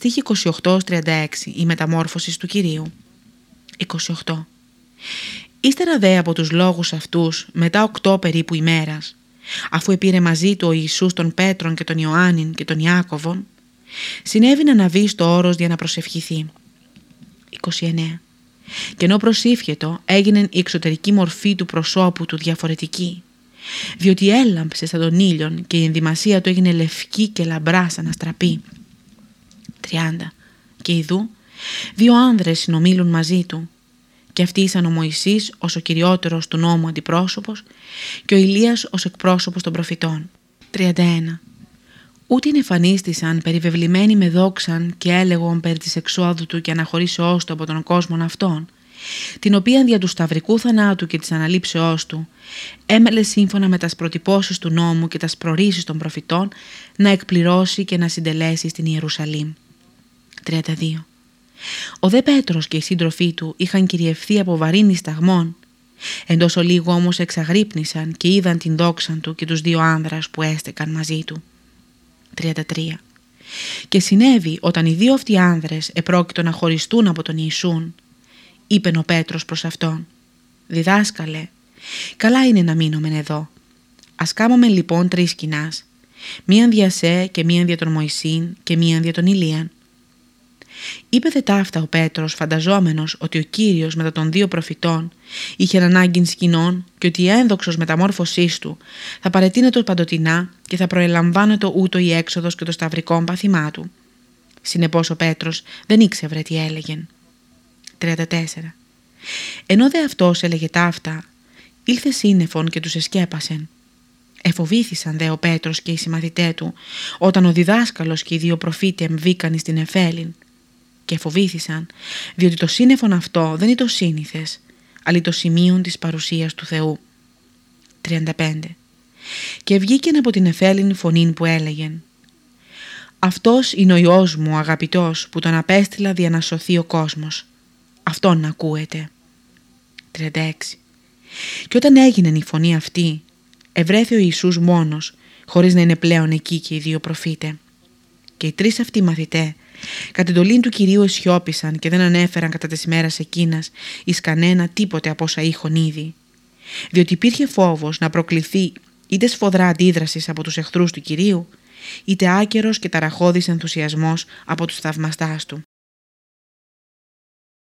Στοίχη 28-36 Η μεταμόρφωσης του Κυρίου 28 Ύστερα δε από τους λόγους αυτούς, μετά οκτώ περίπου ημέρας, αφού επήρε μαζί του ο Ιησούς των Πέτρων και τον Ιωάννην και τον Ιάκωβον, συνέβη να αναβεί στο όρος για να προσευχηθεί. 29. Και ενώ προσήφιετο έγινε η εξωτερική μορφή του προσώπου του διαφορετική, διότι έλαμψε σαν τον ήλιον και η ενδυμασία του έγινε λευκή και λαμπρά σαν αστραπή. 30. Και ειδού, δύο άνδρες συνομίλουν μαζί του, και αυτοί ήσαν ο Μωυσής ως ο κυριότερος του νόμου αντιπρόσωπος και ο Ηλίας ως εκπρόσωπος των προφητών. 31. Ούτε εμφανίστησαν περιβεβλημένοι με δόξαν και έλεγον περί της εξόδου του και αναχωρήσεώς του από τον κόσμο αυτών, την οποία δια του σταυρικού θανάτου και της αναλήψεώς του έμελε σύμφωνα με τας προτυπώσεις του νόμου και τας προρίσεις των προφητών να εκπληρώσει και να συντελέσει στην Ιερουσαλήμ. 32. Ο δε Πέτρος και οι σύντροφοί του είχαν κυριευθεί από βαρύνη σταγμών. Εντός ολίγου όμως εξαγρύπνησαν και είδαν την δόξα του και τους δύο άνδρας που έστεκαν μαζί του. 33. Και συνέβη όταν οι δύο αυτοί άνδρες επρόκειτο να χωριστούν από τον Ιησούν, είπε ο Πέτρος προς αυτόν «Διδάσκαλε, καλά είναι να μείνουμε εδώ. Ας κάμουμε λοιπόν τρεις κοινάς, μίαν δια σε και μίαν δια τον Μωυσήν και μίαν δια τον Ηλίαν Είπε δε ταύτα ο Πέτρος φανταζόμενος ότι ο Κύριος μετά των δύο προφητών είχε ανάγκη σκηνών και ότι η ένδοξος μεταμόρφωσής του θα παρετείνεται παντοτινά και θα προελαμβάνεται ούτω η έξοδος και το σταυρικό παθημά του. Συνεπώς ο Πέτρος δεν ήξευρε τι έλεγε. 34. Ενώ δε αυτός έλεγε ταύτα, ήλθε σύννεφον και τους εσκέπασεν. Εφοβήθησαν δε ο Πέτρος και οι συμμαθητέ του όταν ο διδάσκαλος και οι δύο προφήτες εμβήκαν στην Εφέλην και φοβήθησαν, διότι το σύννεφον αυτό δεν είναι το σύνηθες, αλλά το σημείο της παρουσίας του Θεού. 35. Και βγήκε από την εφέλινη φωνή που έλεγεν «Αυτός είναι ο Υιός μου, ο αγαπητός, που τον απέστειλα για να σωθεί ο κόσμος. Αυτόν να ακούετε». 36. Και όταν έγινε η φωνή αυτή, ευρέθη ο Ιησούς μόνος, χωρίς να είναι πλέον εκεί και οι δύο προφήτες. Και οι τρεις αυτοί μαθητέ Κατ' εντολή του Κυρίου εσιώπησαν και δεν ανέφεραν κατά τις μέρες εκείνας εις κανένα τίποτε από όσα είχαν ήδη. Διότι υπήρχε φόβος να προκληθεί είτε σφοδρά αντίδρασης από τους εχθρούς του Κυρίου, είτε άκερος και ταραχώδης ενθουσιασμός από τους θαυμαστάς του.